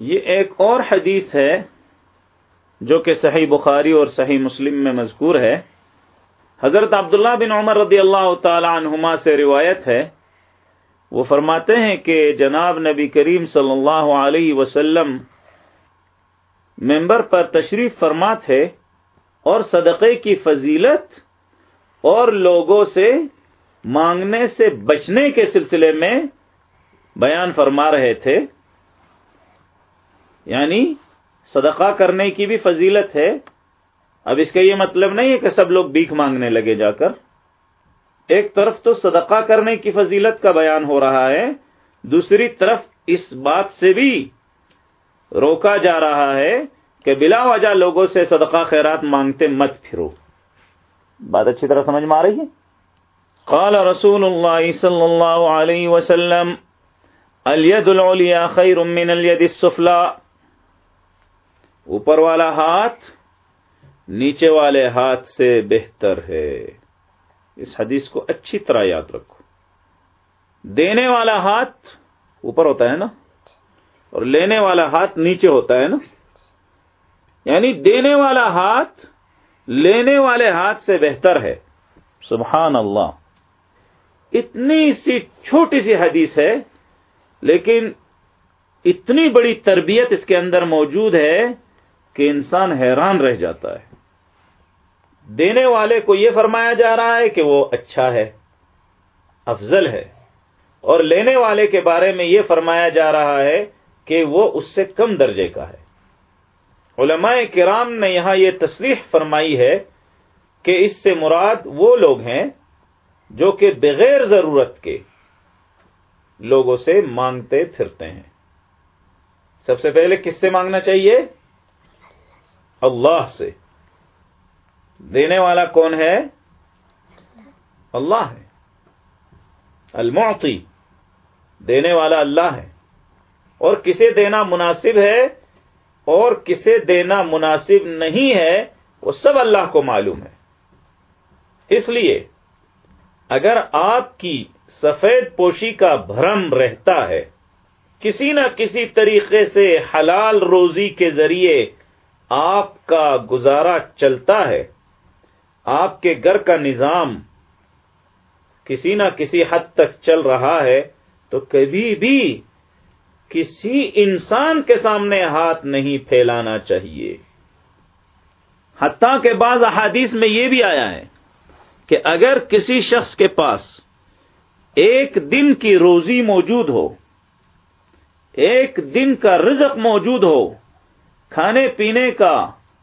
یہ ایک اور حدیث ہے جو کہ صحیح بخاری اور صحیح مسلم میں مذکور ہے۔ حضرت عبداللہ بن عمر رضی اللہ تعالی عنہما سے روایت ہے۔ وہ فرماتے ہیں کہ جناب نبی کریم صلی اللہ علیہ وسلم ممبر پر تشریف فرما تھے اور صدقے کی فضیلت اور لوگوں سے مانگنے سے بچنے کے سلسلے میں بیان فرما رہے تھے۔ یعنی صدقہ کرنے کی بھی فضیلت ہے۔ اب اس کا یہ مطلب نہیں ہے کہ سب لوگ بھیک مانگنے لگے جا کر۔ ایک طرف تو صدقہ کرنے کی فضیلت کا بیان ہو رہا ہے، دوسری طرف اس بات سے بھی روکا جا رہا ہے کہ بلا وجہ لوگوں سے صدقہ خیرات مانگتے مت پھرو۔ بات اچھی طرح سمجھ میں آ رہی ہے؟ قال رسول اللہ صلی اللہ علیہ وسلم، الید العلیاء خیر من الید السفلا۔ اوپر والا ہاتھ نیچے والے ہاتھ سے بہتر ہے۔ اس حدیث کو اچھی طرح یاد رکھو۔ دینے والا ہاتھ اوپر ہوتا ہے نا؟ اور لینے والا ہاتھ نیچے ہوتا ہے نا؟ یعنی دینے والا ہاتھ لینے والے ہاتھ سے بہتر ہے۔ سبحان اللہ۔ اتنی سی چھوٹی سی حدیث ہے، لیکن اتنی بڑی تربیت اس کے اندر موجود ہے کہ انسان حیران رہ جاتا ہے۔ دینے والے کو یہ فرمایا جا رہا ہے کہ وہ اچھا ہے، افضل ہے۔ اور لینے والے کے بارے میں یہ فرمایا جا رہا ہے کہ وہ اس سے کم درجے کا ہے۔ علماء کرام نے یہاں یہ تصریح فرمائی ہے کہ اس سے مراد وہ لوگ ہیں جو کہ بغیر ضرورت کے لوگوں سے مانگتے پھرتے ہیں۔ سب سے پہلے کس سے مانگنا چاہیے؟ اللہ سے۔ دینے والا کون ہے؟ اللہ ہے۔ المعطی، دینے والا اللہ ہے۔ اور کسے دینا مناسب ہے اور کسے دینا مناسب نہیں ہے، وہ سب اللہ کو معلوم ہے۔ اس لیے اگر آپ کی سفید پوشی کا بھرم رہتا ہے، کسی نہ کسی طریقے سے حلال روزی کے ذریعے آپ کا گزارا چلتا ہے، آپ کے گھر کا نظام کسی نہ کسی حد تک چل رہا ہے، تو کبھی بھی کسی انسان کے سامنے ہاتھ نہیں پھیلانا چاہیے۔ حتیٰ کے بعض احادیث میں یہ بھی آیا ہے کہ اگر کسی شخص کے پاس ایک دن کی روزی موجود ہو، ایک دن کا رزق موجود ہو کھانے پینے کا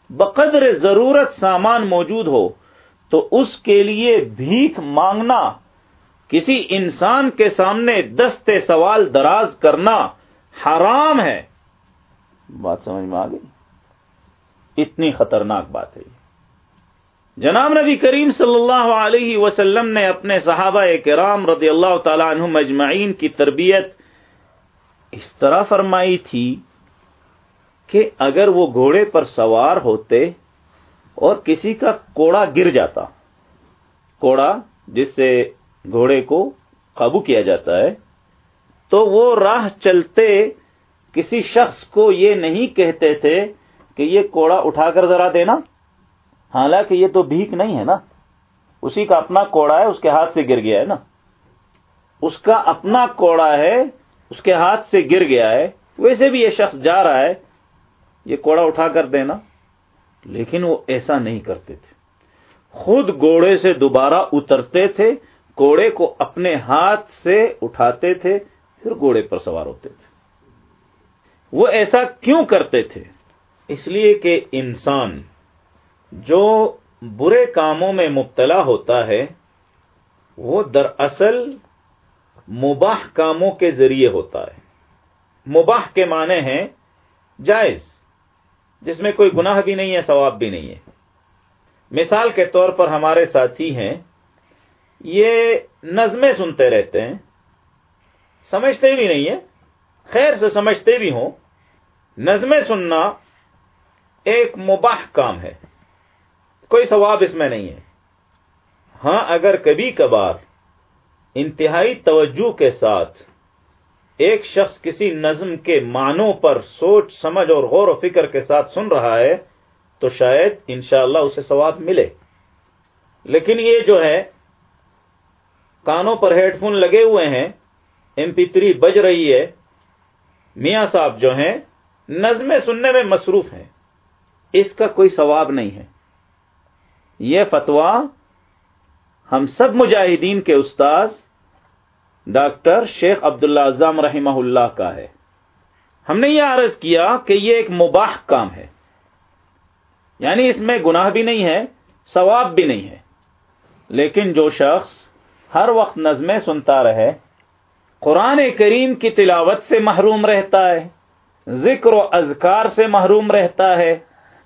بقدر ضرورت سامان موجود ہو، تو اس کے لیے بھیک مانگنا، کسی انسان کے سامنے دستے سوال دراز کرنا حرام ہے۔ بات سمجھ میں آ گئی؟ اتنی خطرناک بات ہے جناب نبی کریم صلی اللہ علیہ وسلم نے اپنے صحابہ کرام رضی اللہ تعالی عنہ مجمعین کی تربیت اس طرح فرمائی تھی کہ اگر وہ گھوڑے پر سوار ہوتے اور کسی کا کوڑا گر جاتا، کوڑا جس سے گھوڑے کو قابو کیا جاتا ہے، تو وہ راہ چلتے کسی شخص کو یہ نہیں کہتے تھے کہ یہ کوڑا اٹھا کر ذرا دینا۔ حالانکہ یہ تو بھیک نہیں ہے نا۔ اسی کا اپنا کوڑا ہے، اس کے ہاتھ سے گر گیا ہے نا۔ اس کا اپنا کوڑا ہے، اس کے ہاتھ سے گر گیا ہے۔ ویسے بھی یہ شخص جا رہا ہے یہ کوڑا اٹھا کر دینا۔ لیکن وہ ایسا نہیں کرتے تھے۔ خود گوڑے سے دوبارہ اترتے تھے، گھوڑے کو اپنے ہاتھ سے اٹھاتے تھے، پھر گھوڑے پر سوار ہوتے تھے۔ وہ ایسا کیوں کرتے تھے؟ اس لیے کہ انسان جو برے کاموں میں مبتلا ہوتا ہے، وہ دراصل مباح کاموں کے ذریعے ہوتا ہے۔ مباح کے معنی ہیں جائز۔ جس میں کوئی گناہ بھی نہیں ہے، ثواب بھی نہیں ہے۔ مثال کے طور پر ہمارے ساتھی ہیں، یہ نظمیں سنتے رہتے ہیں۔ سمجھتے بھی نہیں ہیں، خیر سے سمجھتے بھی ہوں۔ نظمیں سننا ایک مباح کام ہے، کوئی ثواب اس میں نہیں ہے۔ ہاں اگر کبھی کبھار انتہائی توجہ کے ساتھ ایک شخص کسی نظم کے معنوں پر سوچ، سمجھ اور غور و فکر کے ساتھ سن رہا ہے تو شاید انشاءاللہ اسے ثواب ملے۔ لیکن یہ جو ہے، کانوں پر ہیڈ فون لگے ہوئے ہیں، ایم پی تھری بج رہی ہے۔ میاں صاحب جو ہیں نظمیں سننے میں مصروف ہیں۔ اس کا کوئی ثواب نہیں ہے۔ یہ فتوا ہم سب مجاہدین کے استاذ ڈاکٹر شیخ عبداللہ اعظم رحمہ اللہ کا ہے۔ ہم نے یہ عرض کیا کہ یہ ایک مباح کام ہے۔ یعنی اس میں گناہ بھی نہیں ہے، ثواب بھی نہیں ہے۔ لیکن جو شخص ہر وقت نظمیں سنتا رہے، قرآن کریم کی تلاوت سے محروم رہتا ہے، ذکر و اذکار سے محروم رہتا ہے،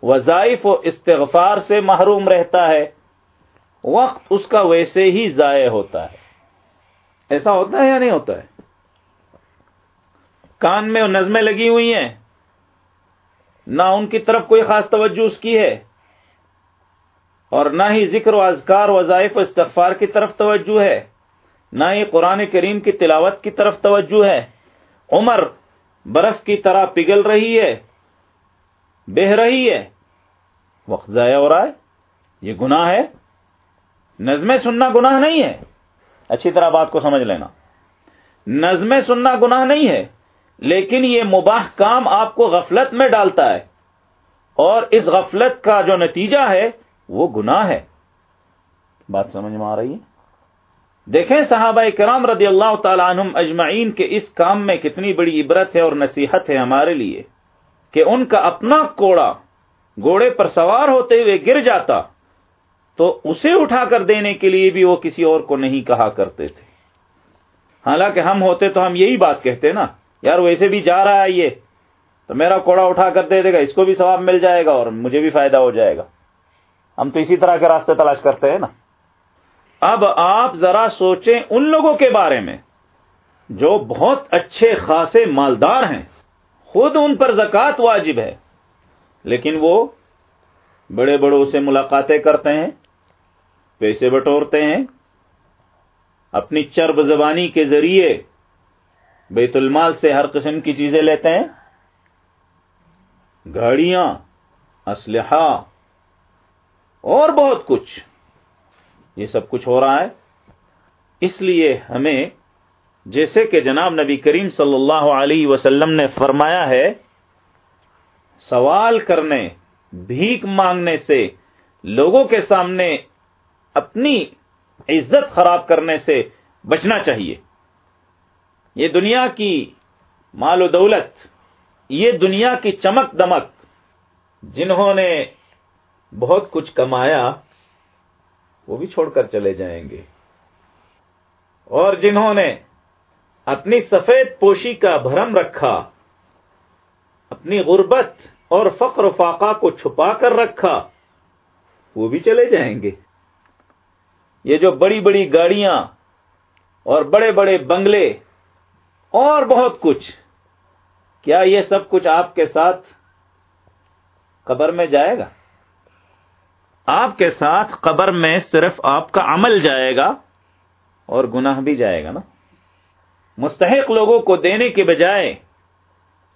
وظائف و استغفار سے محروم رہتا ہے، وقت اس کا ویسے ہی ضائع ہوتا ہے۔ ایسا ہوتا ہے یا نہیں ہوتا ہے؟ کان میں نظمیں لگی ہوئی ہیں، نہ ان کی طرف کوئی خاص توجہ اس کی ہے، اور نہ ہی ذکر و اذکار وظائف و استغفار کی طرف توجہ ہے، نہ ہی قرآن کریم کی تلاوت کی طرف توجہ ہے۔ عمر برف کی طرح پگھل رہی ہے، بہ رہی ہے۔ وقت ضائع ہو رہا ہے، یہ گناہ ہے۔ نظمیں سننا گناہ نہیں ہے۔ اچھی طرح بات کو سمجھ لینا۔ نظمیں سننا گناہ نہیں ہے، لیکن یہ مباح کام آپ کو غفلت میں ڈالتا ہے۔ اور اس غفلت کا جو نتیجہ ہے، وہ گناہ ہے۔ بات سمجھ میں آ رہی ہے؟ دیکھیں صحابہ کرام رضی اللہ تعالی عنہم اجمعین کے اس کام میں کتنی بڑی عبرت ہے اور نصیحت ہے ہمارے لیے کہ ان کا اپنا کوڑا گھوڑے پر سوار ہوتے ہوئے گر جاتا۔ تو اسے اٹھا کر دینے کے لیے بھی وہ کسی اور کو نہیں کہا کرتے تھے۔ حالانکہ ہم ہوتے تو ہم یہی بات کہتے نا، یار ویسے بھی جا رہا ہے یہ، تو میرا کوڑا اٹھا کر دے دے گا، اس کو بھی ثواب مل جائے گا اور مجھے بھی فائدہ ہو جائے گا۔ ہم تو اسی طرح کے راستے تلاش کرتے ہیں نا۔ اب آپ ذرا سوچیں ان لوگوں کے بارے میں جو بہت اچھے خاصے مالدار ہیں۔ خود ان پر زکوٰۃ واجب ہے، لیکن وہ بڑے بڑوں سے ملاقاتیں کرتے ہیں۔ پیسے بٹورتے ہیں، اپنی چرب زبانی کے ذریعے بیت المال سے ہر قسم کی چیزیں لیتے ہیں۔ گاڑیاں، اسلحہ اور بہت کچھ۔ یہ سب کچھ ہو رہا ہے۔ اس لیے ہمیں، جیسے کہ جناب نبی کریم صلی اللہ علیہ وسلم نے فرمایا ہے، سوال کرنے، بھیک مانگنے سے لوگوں کے سامنے اپنی عزت خراب کرنے سے بچنا چاہیے۔ یہ دنیا کی مال و دولت، یہ دنیا کی چمک دمک، جنہوں نے بہت کچھ کمایا، وہ بھی چھوڑ کر چلے جائیں گے۔ اور جنہوں نے اپنی سفید پوشی کا بھرم رکھا، اپنی غربت اور فقر و فاقہ کو چھپا کر رکھا، وہ بھی چلے جائیں گے۔ یہ جو بڑی بڑی گاڑیاں اور بڑے بڑے بنگلے اور بہت کچھ، کیا یہ سب کچھ آپ کے ساتھ قبر میں جائے گا؟ آپ کے ساتھ قبر میں صرف آپ کا عمل جائے گا اور گناہ بھی جائے گا نا۔ مستحق لوگوں کو دینے کے بجائے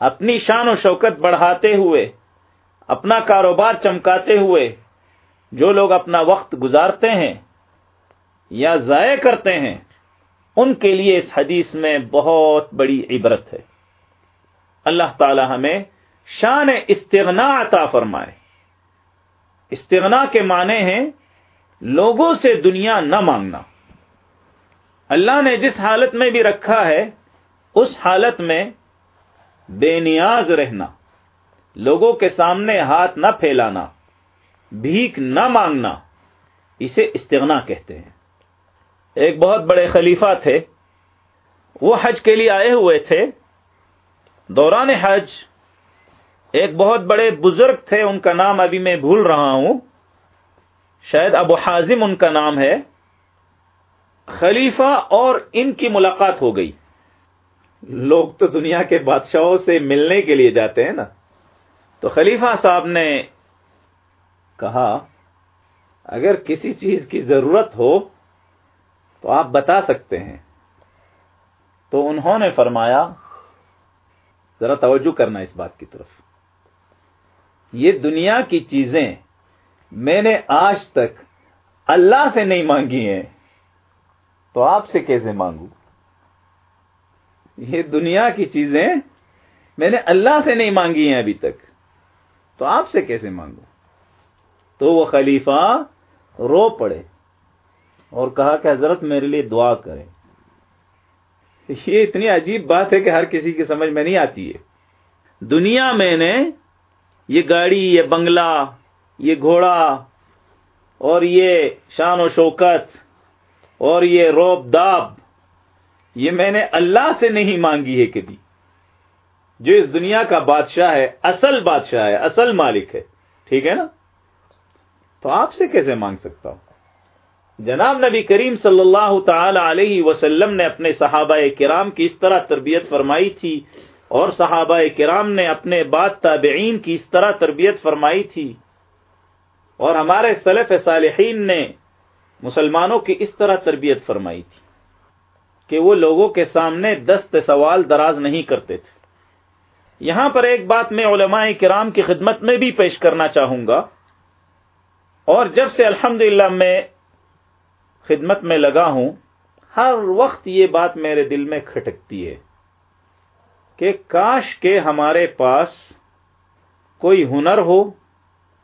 اپنی شان و شوکت بڑھاتے ہوئے، اپنا کاروبار چمکاتے ہوئے جو لوگ اپنا وقت گزارتے ہیں یا ضائع کرتے ہیں، ان کے لیے اس حدیث میں بہت بڑی عبرت ہے۔ اللہ تعالی ہمیں شان استغنا عطا فرمائے۔ استغنا کے معنی ہیں لوگوں سے دنیا نہ مانگنا۔ اللہ نے جس حالت میں بھی رکھا ہے، اس حالت میں بے نیاز رہنا، لوگوں کے سامنے ہاتھ نہ پھیلانا، بھیک نہ مانگنا، اسے استغنا کہتے ہیں۔ ایک بہت بڑے خلیفہ تھے، وہ حج کے لیے آئے ہوئے تھے۔ دوران حج ایک بہت بڑے بزرگ تھے، ان کا نام ابھی میں بھول رہا ہوں۔ شاید ابو حازم ان کا نام ہے۔ خلیفہ اور ان کی ملاقات ہو گئی۔ لوگ تو دنیا کے بادشاہوں سے ملنے کے لیے جاتے ہیں نا۔ تو خلیفہ صاحب نے کہا، اگر کسی چیز کی ضرورت ہو تو آپ بتا سکتے ہیں۔ تو انہوں نے فرمایا، ذرا توجہ کرنا اس بات کی طرف۔ یہ دنیا کی چیزیں میں نے آج تک اللہ سے نہیں مانگی ہیں، تو آپ سے کیسے مانگوں؟ یہ دنیا کی چیزیں میں نے اللہ سے نہیں مانگی ہیں ابھی تک، تو آپ سے کیسے مانگوں؟ تو وہ خلیفہ رو پڑے۔ اور کہا کہ حضرت میرے لیے دعا کریں۔ یہ اتنی عجیب بات ہے کہ ہر کسی کی سمجھ میں نہیں آتی ہے۔ دنیا میں نے یہ گاڑی، یہ بنگلہ، یہ گھوڑا اور یہ شان و شوکت اور یہ روب داب، یہ میں نے اللہ سے نہیں مانگی ہے کبھی۔ جو اس دنیا کا بادشاہ ہے، اصل بادشاہ ہے، اصل مالک ہے، ٹھیک ہے نا؟ تو آپ سے کیسے مانگ سکتا ہوں؟ جناب نبی کریم صلی اللہ تعالی علیہ وسلم نے اپنے صحابہ کرام کی اس طرح تربیت فرمائی تھی اور صحابہ کرام نے اپنے بعد تابعین کی اس طرح تربیت فرمائی تھی اور ہمارے سلف صالحین نے مسلمانوں کی اس طرح تربیت فرمائی تھی کہ وہ لوگوں کے سامنے دست سوال دراز نہیں کرتے تھے۔ یہاں پر ایک بات میں علماء کرام کی خدمت میں بھی پیش کرنا چاہوں گا اور جب سے الحمد میں خدمت میں لگا ہوں، ہر وقت یہ بات میرے دل میں کھٹکتی ہے کہ کاش کے ہمارے پاس کوئی ہنر ہو،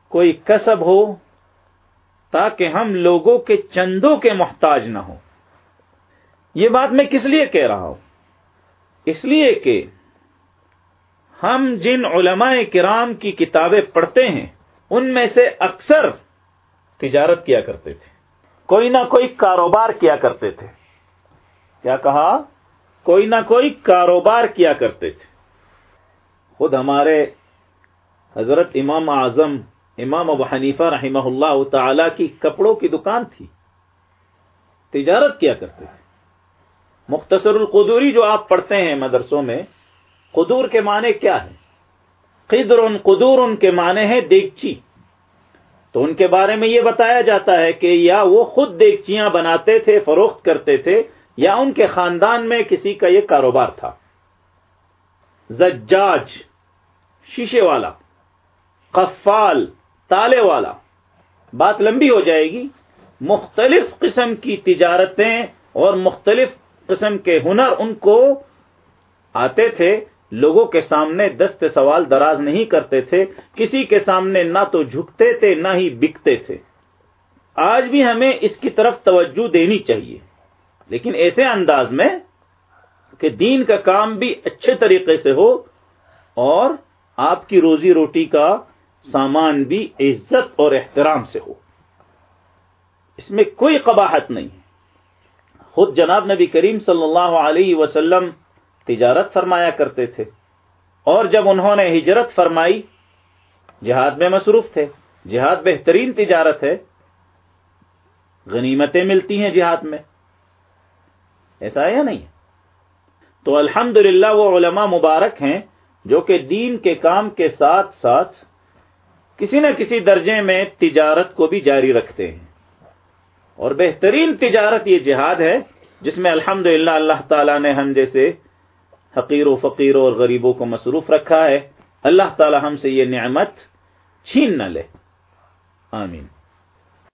کوئی کسب ہو، تاکہ ہم لوگوں کے چندوں کے محتاج نہ ہوں۔ یہ بات میں کس لیے کہہ رہا ہوں؟ اس لیے کہ ہم جن علماء کرام کی کتابیں پڑھتے ہیں، ان میں سے اکثر تجارت کیا کرتے تھے۔ کوئی نہ کوئی کاروبار کیا کرتے تھے۔ کیا کہا؟ کوئی نہ کوئی کاروبار کیا کرتے تھے۔ خود ہمارے حضرت امام اعظم، امام ابو حنیفہ رحمہ اللہ تعالی کی کپڑوں کی دکان تھی۔ تجارت کیا کرتے تھے۔ مختصر القدوری جو آپ پڑھتے ہیں مدرسوں میں، قدور کے معنی کیا ہے قدر ان قدور ان کے معنی ہے دیگچی۔ تو ان کے بارے میں یہ بتایا جاتا ہے کہ یا وہ خود دیگچیاں بناتے تھے، فروخت کرتے تھے، یا ان کے خاندان میں کسی کا یہ کاروبار تھا۔ زجاج، شیشے والا۔ قفال، تالے والا۔ بات لمبی ہو جائے گی۔ مختلف قسم کی تجارتیں اور مختلف قسم کے ہنر ان کو آتے تھے۔ لوگوں کے سامنے دست سوال دراز نہیں کرتے تھے، کسی کے سامنے نہ تو جھکتے تھے، نہ ہی بکتے تھے۔ آج بھی ہمیں اس کی طرف توجہ دینی چاہیے۔ لیکن ایسے انداز میں کہ دین کا کام بھی اچھے طریقے سے ہو اور آپ کی روزی روٹی کا سامان بھی عزت اور احترام سے ہو۔ اس میں کوئی قباحت نہیں۔ خود جناب نبی کریم صلی اللہ علیہ وسلم تجارت فرمایا کرتے تھے۔ اور جب انہوں نے ہجرت فرمائی، جہاد میں مصروف تھے۔ جہاد بہترین تجارت ہے۔ غنیمتیں ملتی ہیں جہاد میں۔ ایسا ہے یا نہیں؟ تو الحمد وہ علماء مبارک ہیں جو کہ دین کے کام کے ساتھ ساتھ کسی نہ کسی درجے میں تجارت کو بھی جاری رکھتے ہیں۔ اور بہترین تجارت یہ جہاد ہے، جس میں الحمد اللہ تعالیٰ نے ہم جیسے حقیر و فقیر اور غریبوں کو مصروف رکھا ہے۔ اللہ تعالی ہم سے یہ نعمت چھین نہ لے۔ آمین۔